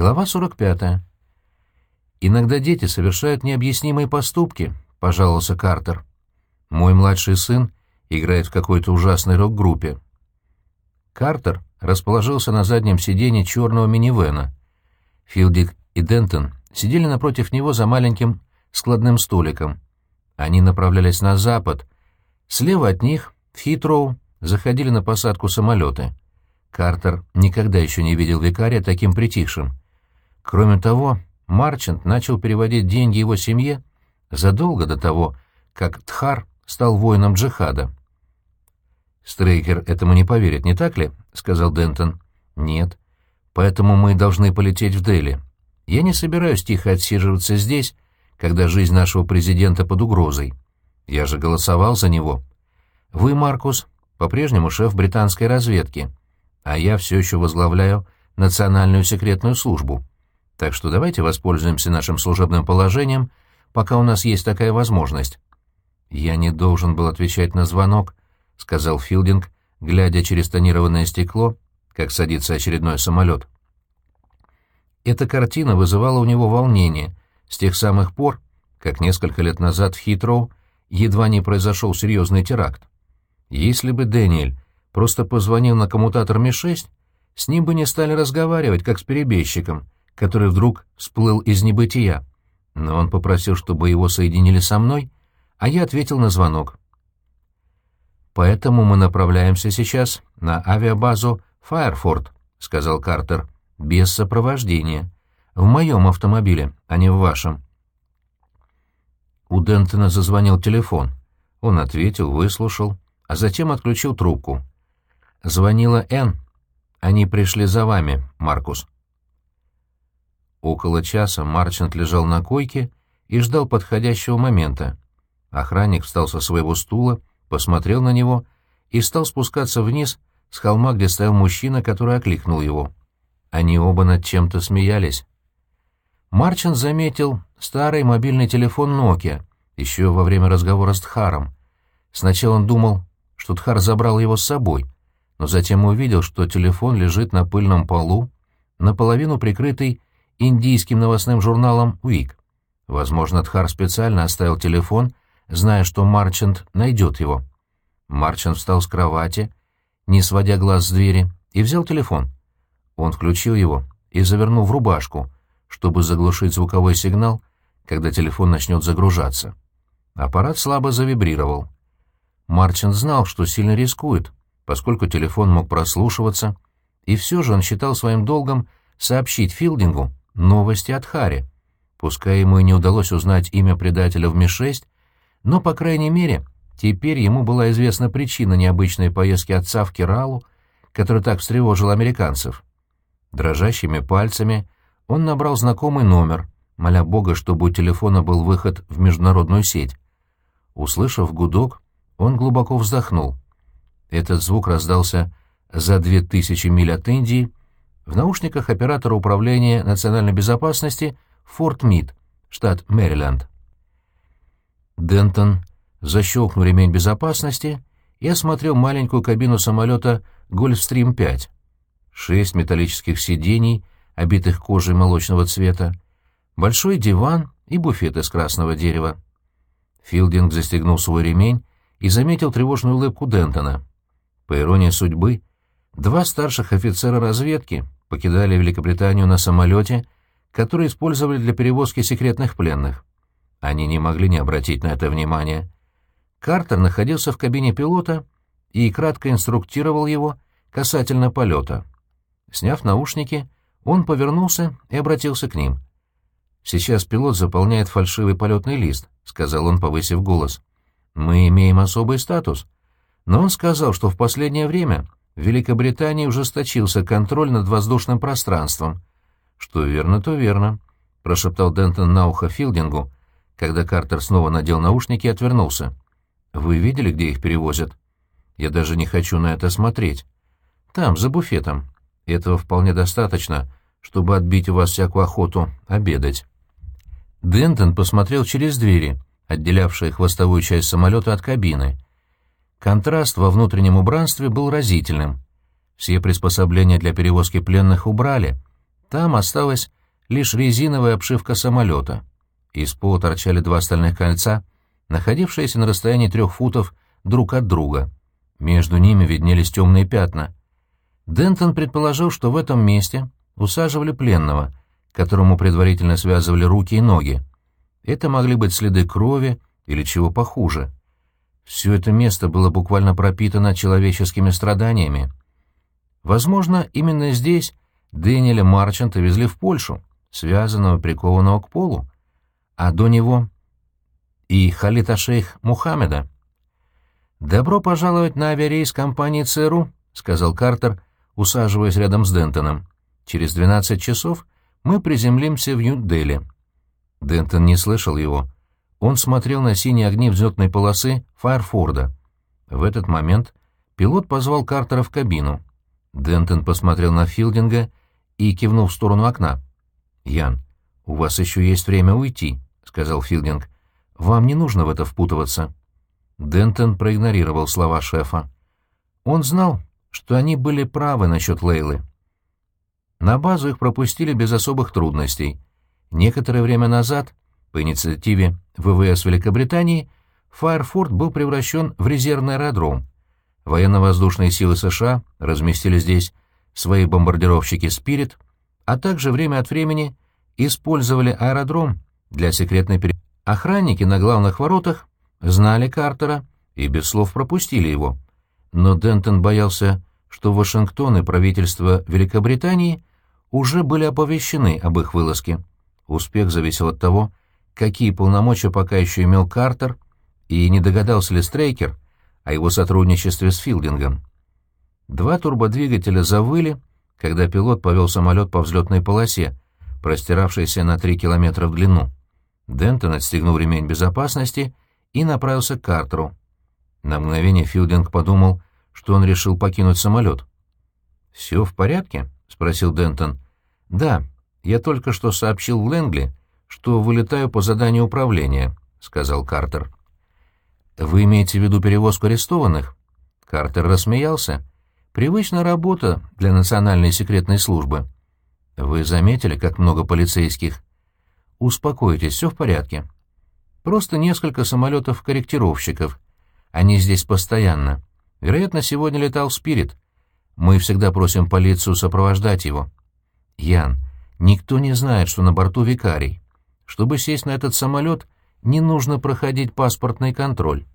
Глава 45. «Иногда дети совершают необъяснимые поступки», — пожаловался Картер. «Мой младший сын играет в какой-то ужасной рок-группе». Картер расположился на заднем сиденье черного минивэна. Филдик и Дентон сидели напротив него за маленьким складным столиком. Они направлялись на запад. Слева от них, в Хитроу, заходили на посадку самолеты. Картер никогда еще не видел викария таким притихшим. Кроме того, Марчант начал переводить деньги его семье задолго до того, как Тхар стал воином джихада. «Стрейкер этому не поверит, не так ли?» — сказал Дентон. «Нет. Поэтому мы должны полететь в Дели. Я не собираюсь тихо отсиживаться здесь, когда жизнь нашего президента под угрозой. Я же голосовал за него. Вы, Маркус, по-прежнему шеф британской разведки, а я все еще возглавляю Национальную секретную службу. Так что давайте воспользуемся нашим служебным положением, пока у нас есть такая возможность». «Я не должен был отвечать на звонок», — сказал Филдинг, глядя через тонированное стекло, как садится очередной самолет. Эта картина вызывала у него волнение с тех самых пор, как несколько лет назад в Хитроу едва не произошел серьезный теракт. Если бы Дэниэль просто позвонил на коммутатор Ми-6, с ним бы не стали разговаривать, как с перебежчиком, который вдруг всплыл из небытия. Но он попросил, чтобы его соединили со мной, а я ответил на звонок. «Поэтому мы направляемся сейчас на авиабазу «Файерфорд», — сказал Картер, — «без сопровождения. В моем автомобиле, а не в вашем». У Дентона зазвонил телефон. Он ответил, выслушал, а затем отключил трубку. Звонила Энн. Они пришли за вами, Маркус. Около часа Марчант лежал на койке и ждал подходящего момента. Охранник встал со своего стула, посмотрел на него и стал спускаться вниз с холма, где стоял мужчина, который окликнул его. Они оба над чем-то смеялись. Марчант заметил старый мобильный телефон Nokia, еще во время разговора с Тхаром. Сначала он думал, что Тхар забрал его с собой, но затем увидел, что телефон лежит на пыльном полу, наполовину прикрытый индийским новостным журналом «Уик». Возможно, Тхар специально оставил телефон, зная, что Марчант найдет его. Марчант встал с кровати, не сводя глаз с двери, и взял телефон. Он включил его и завернул в рубашку, чтобы заглушить звуковой сигнал, когда телефон начнет загружаться. Аппарат слабо завибрировал. Марчант знал, что сильно рискует, поскольку телефон мог прослушиваться, и все же он считал своим долгом сообщить Филдингу новости от Хари. Пускай ему и не удалось узнать имя предателя в Ми-6, но, по крайней мере, теперь ему была известна причина необычной поездки отца в Кералу, который так встревожил американцев. Дрожащими пальцами он набрал знакомый номер, моля Бога, чтобы у телефона был выход в международную сеть. Услышав гудок, он глубоко вздохнул. Этот звук раздался за две тысячи миль от Индии, в наушниках оператора управления национальной безопасности Форт Мид, штат Мэриленд. Дентон защелкнул ремень безопасности и осмотрел маленькую кабину самолета «Гольфстрим-5». Шесть металлических сидений, обитых кожей молочного цвета, большой диван и буфет из красного дерева. Филдинг застегнул свой ремень и заметил тревожную улыбку Дентона. По иронии судьбы, два старших офицера разведки покидали Великобританию на самолете, который использовали для перевозки секретных пленных. Они не могли не обратить на это внимания. Картер находился в кабине пилота и кратко инструктировал его касательно полета. Сняв наушники, он повернулся и обратился к ним. «Сейчас пилот заполняет фальшивый полетный лист», — сказал он, повысив голос. «Мы имеем особый статус. Но он сказал, что в последнее время в Великобритании ужесточился контроль над воздушным пространством. «Что верно, то верно», — прошептал Дентон на ухо Филдингу, когда Картер снова надел наушники и отвернулся. «Вы видели, где их перевозят?» «Я даже не хочу на это смотреть. Там, за буфетом. Этого вполне достаточно, чтобы отбить у вас всякую охоту обедать». Дентон посмотрел через двери, отделявшие хвостовую часть самолета от кабины — Контраст во внутреннем убранстве был разительным. Все приспособления для перевозки пленных убрали, Там осталась лишь резиновая обшивка самолета. Из пола торчали два стальных кольца, находившиеся на расстоянии трех футов друг от друга. Между ними виднелись темные пятна. Дентон предположил, что в этом месте усаживали пленного, которому предварительно связывали руки и ноги. Это могли быть следы крови или чего похуже. Все это место было буквально пропитано человеческими страданиями. Возможно, именно здесь Дэниеля Марчанта везли в Польшу, связанного прикованного к полу, а до него и Халита Шейх Мухаммеда. «Добро пожаловать на авиарейс компании ЦРУ», — сказал Картер, усаживаясь рядом с Дентоном. «Через 12 часов мы приземлимся в Нью-Дели». Дентон не слышал его. Он смотрел на синие огни взлетной полосы Файерфорда. В этот момент пилот позвал Картера в кабину. Дентон посмотрел на Филдинга и кивнул в сторону окна. «Ян, у вас еще есть время уйти», — сказал Филдинг. «Вам не нужно в это впутываться». Дентон проигнорировал слова шефа. Он знал, что они были правы насчет Лейлы. На базу их пропустили без особых трудностей. Некоторое время назад, по инициативе ВВС Великобритании, Файерфорд был превращен в резервный аэродром. Военно-воздушные силы США разместили здесь свои бомбардировщики «Спирит», а также время от времени использовали аэродром для секретной передачи. Охранники на главных воротах знали Картера и без слов пропустили его. Но Дентон боялся, что Вашингтон и правительство Великобритании уже были оповещены об их вылазке. Успех зависел от того, какие полномочия пока еще имел Картер, и не догадался ли Стрейкер о его сотрудничестве с Филдингом. Два турбодвигателя завыли, когда пилот повел самолет по взлетной полосе, простиравшейся на три километра в длину. Дентон отстегнул ремень безопасности и направился к Картеру. На мгновение Филдинг подумал, что он решил покинуть самолет. «Все в порядке?» — спросил Дентон. «Да, я только что сообщил Лэнгли, что вылетаю по заданию управления», — сказал Картер. «Вы имеете в виду перевозку арестованных?» Картер рассмеялся. «Привычная работа для национальной секретной службы». «Вы заметили, как много полицейских?» «Успокойтесь, все в порядке. Просто несколько самолетов-корректировщиков. Они здесь постоянно. Вероятно, сегодня летал «Спирит». Мы всегда просим полицию сопровождать его. Ян, никто не знает, что на борту викарий. Чтобы сесть на этот самолет, не нужно проходить паспортный контроль.